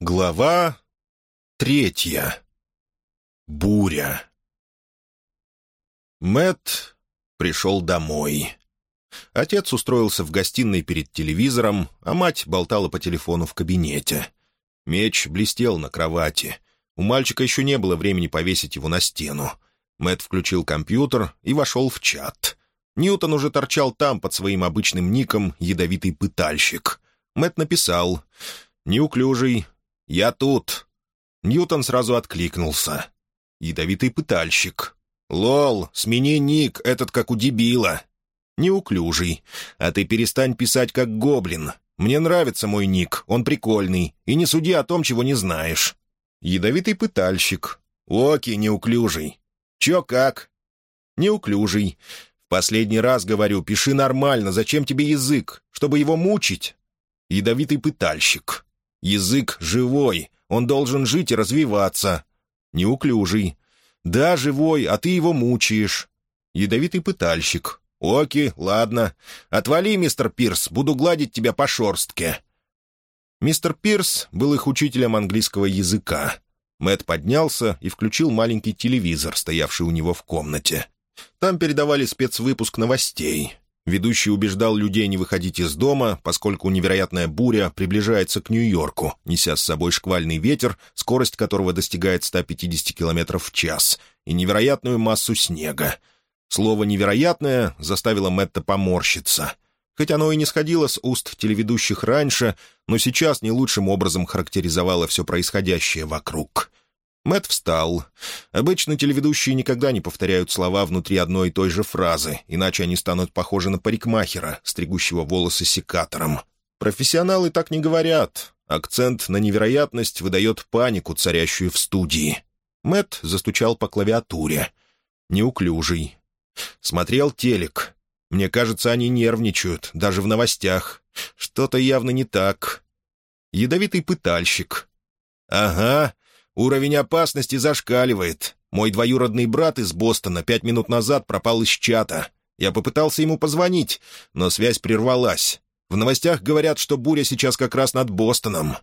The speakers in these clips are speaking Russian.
Глава третья. Буря. Мэт пришел домой. Отец устроился в гостиной перед телевизором, а мать болтала по телефону в кабинете. Меч блестел на кровати. У мальчика еще не было времени повесить его на стену. Мэт включил компьютер и вошел в чат. Ньютон уже торчал там под своим обычным ником «Ядовитый пытальщик». Мэт написал «Неуклюжий, «Я тут». Ньютон сразу откликнулся. «Ядовитый пытальщик». «Лол, смени ник, этот как у дебила». «Неуклюжий. А ты перестань писать как гоблин. Мне нравится мой ник, он прикольный. И не суди о том, чего не знаешь». «Ядовитый пытальщик». «Оки, неуклюжий». «Чё как?» «Неуклюжий. В последний раз говорю, пиши нормально, зачем тебе язык? Чтобы его мучить?» «Ядовитый пытальщик». Язык живой, он должен жить и развиваться. Неуклюжий. Да, живой, а ты его мучаешь. Ядовитый пытальщик. Оки, ладно. Отвали, мистер Пирс, буду гладить тебя по шорстке. Мистер Пирс был их учителем английского языка. Мэт поднялся и включил маленький телевизор, стоявший у него в комнате. Там передавали спецвыпуск новостей. Ведущий убеждал людей не выходить из дома, поскольку невероятная буря приближается к Нью-Йорку, неся с собой шквальный ветер, скорость которого достигает 150 км в час, и невероятную массу снега. Слово «невероятное» заставило Мэтта поморщиться. Хоть оно и не сходило с уст телеведущих раньше, но сейчас не лучшим образом характеризовало все происходящее вокруг — Мэт встал. Обычно телеведущие никогда не повторяют слова внутри одной и той же фразы, иначе они станут похожи на парикмахера, стригущего волосы секатором. Профессионалы так не говорят. Акцент на невероятность выдает панику, царящую в студии. Мэт застучал по клавиатуре. Неуклюжий. Смотрел телек. Мне кажется, они нервничают, даже в новостях. Что-то явно не так. Ядовитый пытальщик. «Ага, Уровень опасности зашкаливает. Мой двоюродный брат из Бостона пять минут назад пропал из чата. Я попытался ему позвонить, но связь прервалась. В новостях говорят, что буря сейчас как раз над Бостоном.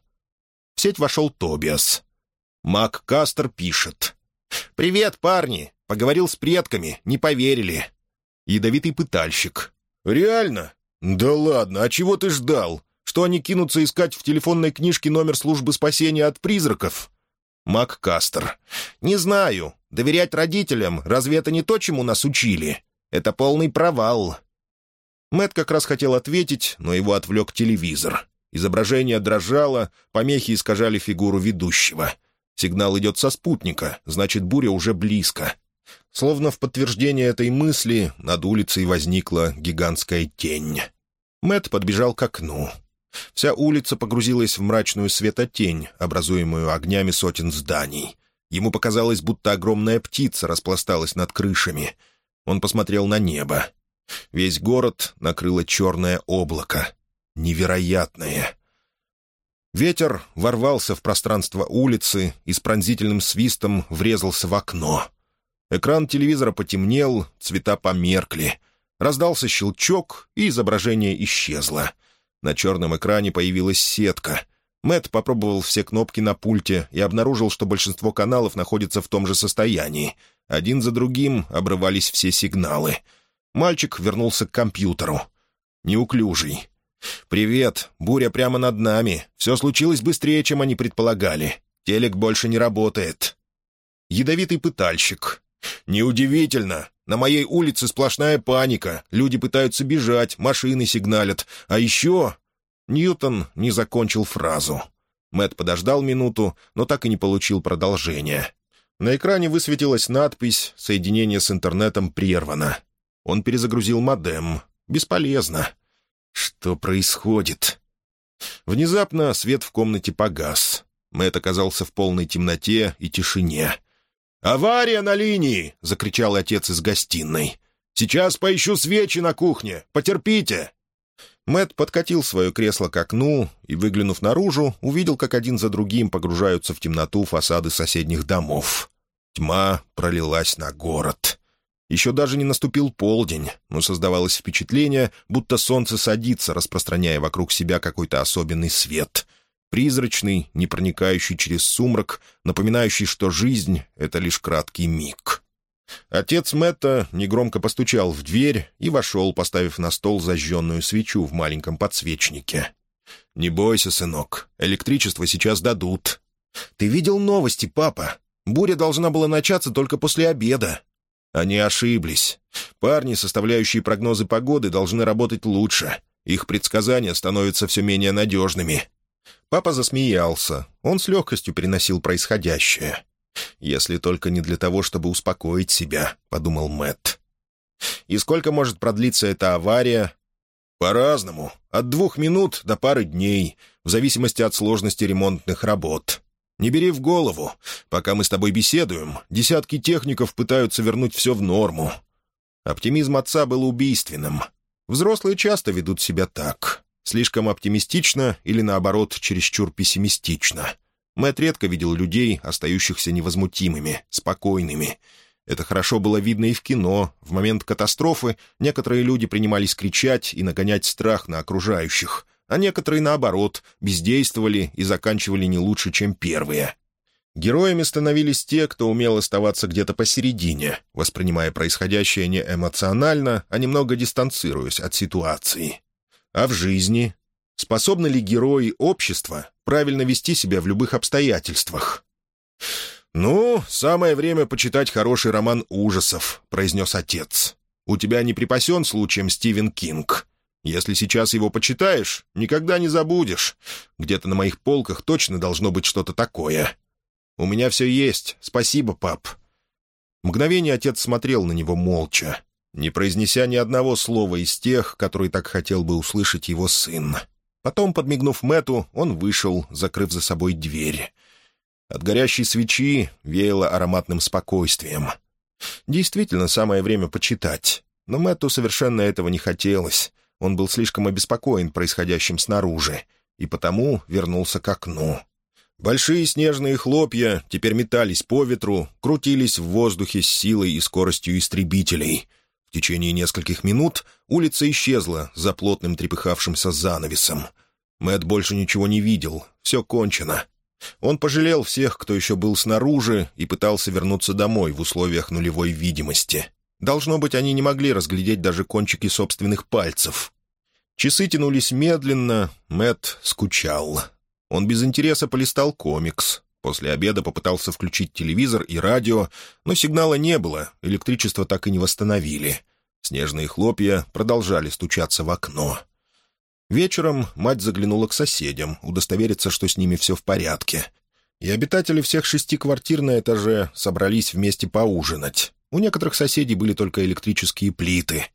В сеть вошел Тобиас. Мак Кастер пишет. «Привет, парни! Поговорил с предками, не поверили». Ядовитый пытальщик. «Реально? Да ладно, а чего ты ждал? Что они кинутся искать в телефонной книжке номер службы спасения от призраков?» МакКастер. «Не знаю. Доверять родителям, разве это не то, чему нас учили? Это полный провал». Мэт как раз хотел ответить, но его отвлек телевизор. Изображение дрожало, помехи искажали фигуру ведущего. Сигнал идет со спутника, значит, буря уже близко. Словно в подтверждение этой мысли над улицей возникла гигантская тень. Мэт подбежал к окну. Вся улица погрузилась в мрачную светотень, образуемую огнями сотен зданий. Ему показалось, будто огромная птица распласталась над крышами. Он посмотрел на небо. Весь город накрыло черное облако. Невероятное. Ветер ворвался в пространство улицы и с пронзительным свистом врезался в окно. Экран телевизора потемнел, цвета померкли. Раздался щелчок, и изображение исчезло. На черном экране появилась сетка. Мэт попробовал все кнопки на пульте и обнаружил, что большинство каналов находится в том же состоянии. Один за другим обрывались все сигналы. Мальчик вернулся к компьютеру. Неуклюжий. «Привет. Буря прямо над нами. Все случилось быстрее, чем они предполагали. Телек больше не работает». Ядовитый пытальщик. «Неудивительно. На моей улице сплошная паника. Люди пытаются бежать, машины сигналят. А еще...» Ньютон не закончил фразу. Мэт подождал минуту, но так и не получил продолжения. На экране высветилась надпись «Соединение с интернетом прервано». Он перезагрузил модем. Бесполезно. Что происходит? Внезапно свет в комнате погас. Мэт оказался в полной темноте и тишине. «Авария на линии!» — закричал отец из гостиной. «Сейчас поищу свечи на кухне. Потерпите!» Мэт подкатил свое кресло к окну и, выглянув наружу, увидел, как один за другим погружаются в темноту фасады соседних домов. Тьма пролилась на город. Еще даже не наступил полдень, но создавалось впечатление, будто солнце садится, распространяя вокруг себя какой-то особенный свет. Призрачный, не проникающий через сумрак, напоминающий, что жизнь — это лишь краткий миг. Отец Мэтта негромко постучал в дверь и вошел, поставив на стол зажженную свечу в маленьком подсвечнике. «Не бойся, сынок, электричество сейчас дадут». «Ты видел новости, папа? Буря должна была начаться только после обеда». Они ошиблись. Парни, составляющие прогнозы погоды, должны работать лучше. Их предсказания становятся все менее надежными. Папа засмеялся. Он с легкостью переносил происходящее. «Если только не для того, чтобы успокоить себя», — подумал Мэтт. «И сколько может продлиться эта авария?» «По-разному. От двух минут до пары дней, в зависимости от сложности ремонтных работ. Не бери в голову. Пока мы с тобой беседуем, десятки техников пытаются вернуть все в норму». Оптимизм отца был убийственным. Взрослые часто ведут себя так. Слишком оптимистично или, наоборот, чересчур пессимистично. Мэтт редко видел людей, остающихся невозмутимыми, спокойными. Это хорошо было видно и в кино. В момент катастрофы некоторые люди принимались кричать и нагонять страх на окружающих, а некоторые, наоборот, бездействовали и заканчивали не лучше, чем первые. Героями становились те, кто умел оставаться где-то посередине, воспринимая происходящее не эмоционально, а немного дистанцируясь от ситуации. А в жизни Способны ли герои общества правильно вести себя в любых обстоятельствах? «Ну, самое время почитать хороший роман ужасов», — произнес отец. «У тебя не припасен случаем Стивен Кинг. Если сейчас его почитаешь, никогда не забудешь. Где-то на моих полках точно должно быть что-то такое. У меня все есть. Спасибо, пап». Мгновение отец смотрел на него молча, не произнеся ни одного слова из тех, которые так хотел бы услышать его сын. Потом, подмигнув Мэту, он вышел, закрыв за собой дверь. От горящей свечи веяло ароматным спокойствием. Действительно, самое время почитать. Но Мэтту совершенно этого не хотелось. Он был слишком обеспокоен происходящим снаружи, и потому вернулся к окну. Большие снежные хлопья теперь метались по ветру, крутились в воздухе с силой и скоростью истребителей — в течение нескольких минут улица исчезла за плотным трепыхавшимся занавесом. Мэт больше ничего не видел, все кончено. Он пожалел всех, кто еще был снаружи, и пытался вернуться домой в условиях нулевой видимости. Должно быть, они не могли разглядеть даже кончики собственных пальцев. Часы тянулись медленно, Мэт скучал. Он без интереса полистал комикс. После обеда попытался включить телевизор и радио, но сигнала не было, электричество так и не восстановили. Снежные хлопья продолжали стучаться в окно. Вечером мать заглянула к соседям, удостовериться, что с ними все в порядке. И обитатели всех шести квартир на этаже собрались вместе поужинать. У некоторых соседей были только электрические плиты.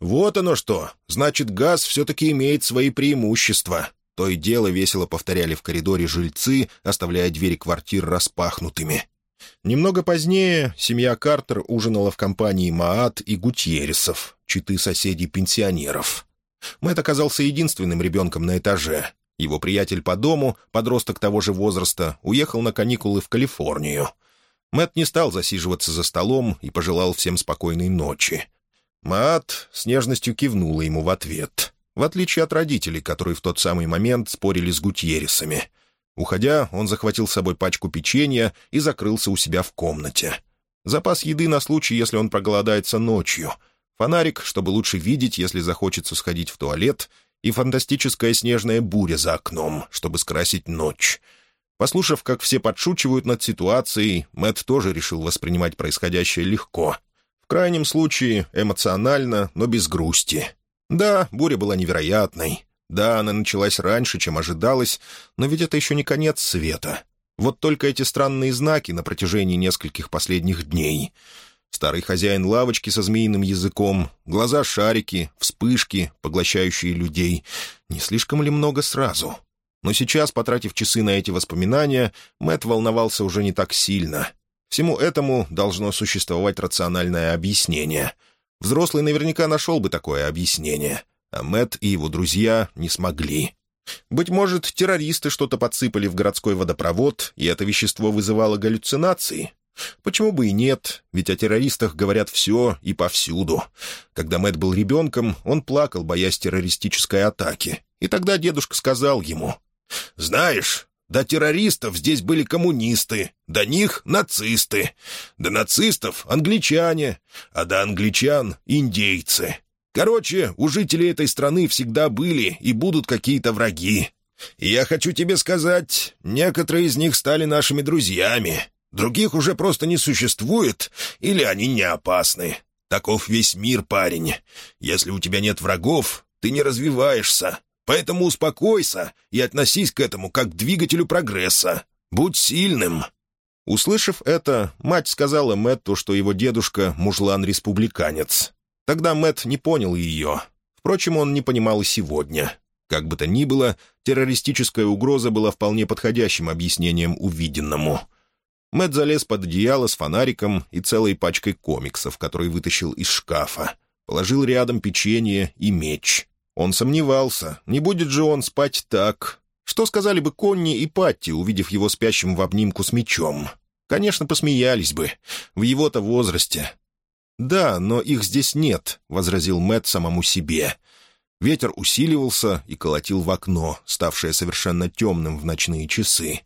«Вот оно что! Значит, газ все-таки имеет свои преимущества», то и дело весело повторяли в коридоре жильцы, оставляя двери квартир распахнутыми. Немного позднее семья Картер ужинала в компании Маат и Гутьересов, читы соседей-пенсионеров. Мэтт оказался единственным ребенком на этаже. Его приятель по дому, подросток того же возраста, уехал на каникулы в Калифорнию. Мэтт не стал засиживаться за столом и пожелал всем спокойной ночи. Маат с нежностью кивнула ему в ответ в отличие от родителей, которые в тот самый момент спорили с Гутьересами. Уходя, он захватил с собой пачку печенья и закрылся у себя в комнате. Запас еды на случай, если он проголодается ночью. Фонарик, чтобы лучше видеть, если захочется сходить в туалет, и фантастическая снежная буря за окном, чтобы скрасить ночь. Послушав, как все подшучивают над ситуацией, Мэтт тоже решил воспринимать происходящее легко. В крайнем случае, эмоционально, но без грусти. Да, буря была невероятной. Да, она началась раньше, чем ожидалось, но ведь это еще не конец света. Вот только эти странные знаки на протяжении нескольких последних дней. Старый хозяин лавочки со змеиным языком, глаза-шарики, вспышки, поглощающие людей. Не слишком ли много сразу? Но сейчас, потратив часы на эти воспоминания, Мэт волновался уже не так сильно. Всему этому должно существовать рациональное объяснение — Взрослый наверняка нашел бы такое объяснение, а Мэт и его друзья не смогли. Быть может, террористы что-то подсыпали в городской водопровод, и это вещество вызывало галлюцинации? Почему бы и нет, ведь о террористах говорят все и повсюду. Когда Мэт был ребенком, он плакал, боясь террористической атаки. И тогда дедушка сказал ему, «Знаешь, до террористов здесь были коммунисты, до них — нацисты, до нацистов — англичане, а до англичан — индейцы. Короче, у жителей этой страны всегда были и будут какие-то враги. И я хочу тебе сказать, некоторые из них стали нашими друзьями, других уже просто не существует или они не опасны. Таков весь мир, парень. Если у тебя нет врагов, ты не развиваешься, Поэтому успокойся и относись к этому как к двигателю прогресса. Будь сильным». Услышав это, мать сказала Мэтту, что его дедушка — мужлан-республиканец. Тогда Мэтт не понял ее. Впрочем, он не понимал и сегодня. Как бы то ни было, террористическая угроза была вполне подходящим объяснением увиденному. Мэтт залез под одеяло с фонариком и целой пачкой комиксов, который вытащил из шкафа. Положил рядом печенье и меч. Он сомневался, не будет же он спать так. Что сказали бы Конни и Патти, увидев его спящим в обнимку с мечом? Конечно, посмеялись бы. В его-то возрасте. «Да, но их здесь нет», — возразил Мэт самому себе. Ветер усиливался и колотил в окно, ставшее совершенно темным в ночные часы.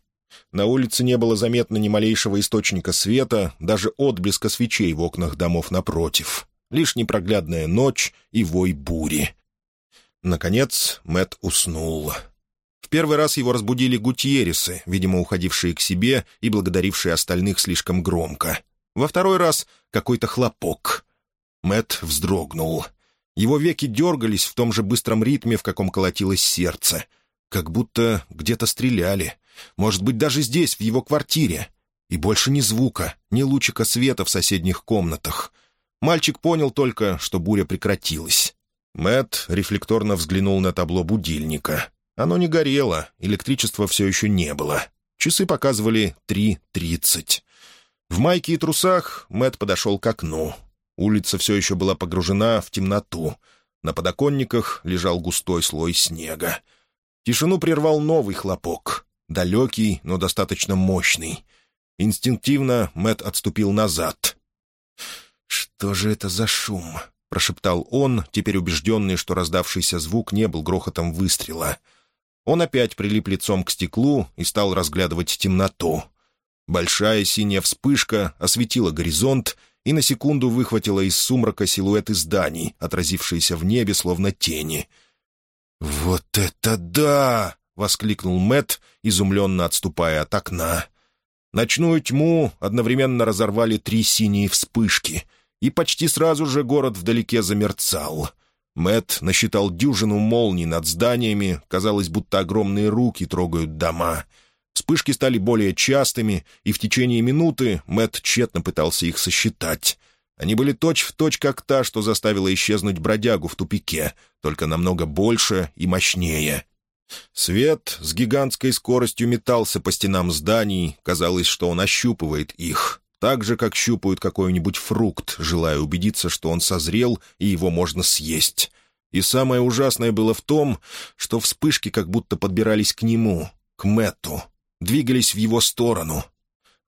На улице не было заметно ни малейшего источника света, даже отблеска свечей в окнах домов напротив. Лишь непроглядная ночь и вой бури. Наконец Мэт уснул. В первый раз его разбудили гутьересы, видимо, уходившие к себе и благодарившие остальных слишком громко. Во второй раз какой-то хлопок. Мэт вздрогнул. Его веки дергались в том же быстром ритме, в каком колотилось сердце. Как будто где-то стреляли. Может быть, даже здесь, в его квартире. И больше ни звука, ни лучика света в соседних комнатах. Мальчик понял только, что буря прекратилась. Мэт рефлекторно взглянул на табло будильника. Оно не горело, электричества все еще не было. Часы показывали три тридцать. В майке и трусах Мэт подошел к окну. Улица все еще была погружена в темноту. На подоконниках лежал густой слой снега. Тишину прервал новый хлопок. Далекий, но достаточно мощный. Инстинктивно Мэт отступил назад. «Что же это за шум?» Прошептал он, теперь убежденный, что раздавшийся звук не был грохотом выстрела. Он опять прилип лицом к стеклу и стал разглядывать темноту. Большая синяя вспышка осветила горизонт и на секунду выхватила из сумрака силуэты зданий, отразившиеся в небе, словно тени. «Вот это да!» — воскликнул Мэт, изумленно отступая от окна. Ночную тьму одновременно разорвали три синие вспышки — и почти сразу же город вдалеке замерцал. Мэт насчитал дюжину молний над зданиями, казалось, будто огромные руки трогают дома. Вспышки стали более частыми, и в течение минуты Мэт тщетно пытался их сосчитать. Они были точь-в-точь, точь, как та, что заставила исчезнуть бродягу в тупике, только намного больше и мощнее. Свет с гигантской скоростью метался по стенам зданий, казалось, что он ощупывает их так же, как щупают какой-нибудь фрукт, желая убедиться, что он созрел и его можно съесть. И самое ужасное было в том, что вспышки как будто подбирались к нему, к Мэтту, двигались в его сторону.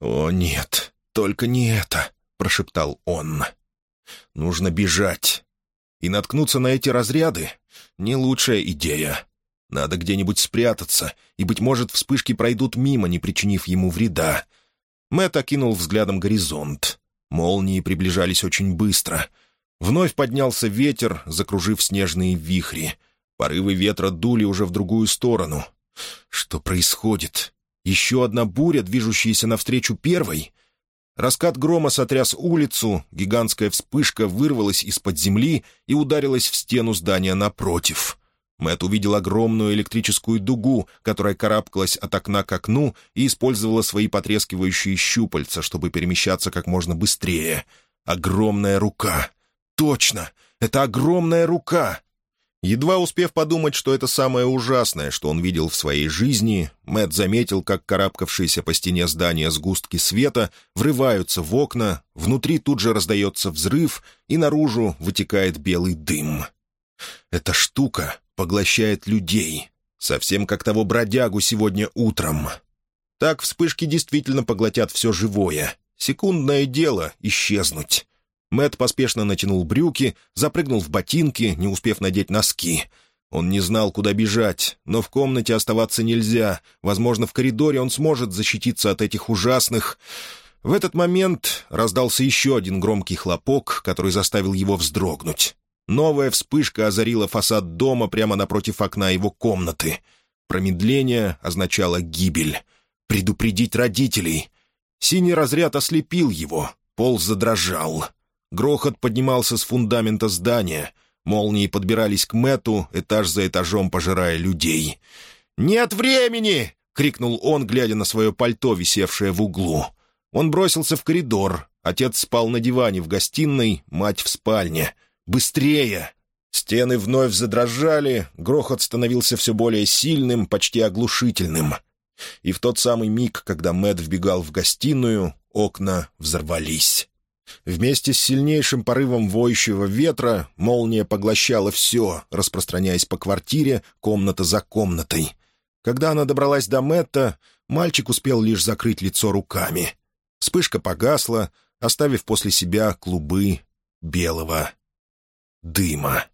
«О, нет, только не это», — прошептал он. «Нужно бежать. И наткнуться на эти разряды — не лучшая идея. Надо где-нибудь спрятаться, и, быть может, вспышки пройдут мимо, не причинив ему вреда. Мэтт окинул взглядом горизонт. Молнии приближались очень быстро. Вновь поднялся ветер, закружив снежные вихри. Порывы ветра дули уже в другую сторону. Что происходит? Еще одна буря, движущаяся навстречу первой? Раскат грома сотряс улицу, гигантская вспышка вырвалась из-под земли и ударилась в стену здания напротив. Мэт увидел огромную электрическую дугу, которая карабкалась от окна к окну и использовала свои потрескивающие щупальца, чтобы перемещаться как можно быстрее. Огромная рука. Точно! Это огромная рука! Едва успев подумать, что это самое ужасное, что он видел в своей жизни, Мэт заметил, как карабкавшиеся по стене здания сгустки света врываются в окна, внутри тут же раздается взрыв, и наружу вытекает белый дым. Эта штука поглощает людей, совсем как того бродягу сегодня утром. Так вспышки действительно поглотят все живое. Секундное дело — исчезнуть. Мэт поспешно натянул брюки, запрыгнул в ботинки, не успев надеть носки. Он не знал, куда бежать, но в комнате оставаться нельзя. Возможно, в коридоре он сможет защититься от этих ужасных... В этот момент раздался еще один громкий хлопок, который заставил его вздрогнуть. Новая вспышка озарила фасад дома прямо напротив окна его комнаты. Промедление означало гибель. Предупредить родителей. Синий разряд ослепил его. Пол задрожал. Грохот поднимался с фундамента здания. Молнии подбирались к Мэту, этаж за этажом пожирая людей. «Нет времени!» — крикнул он, глядя на свое пальто, висевшее в углу. Он бросился в коридор. Отец спал на диване в гостиной, мать в спальне. «Быстрее!» Стены вновь задрожали, грохот становился все более сильным, почти оглушительным. И в тот самый миг, когда Мэт вбегал в гостиную, окна взорвались. Вместе с сильнейшим порывом воющего ветра молния поглощала все, распространяясь по квартире, комната за комнатой. Когда она добралась до Мэтта, мальчик успел лишь закрыть лицо руками. Вспышка погасла, оставив после себя клубы белого дыма.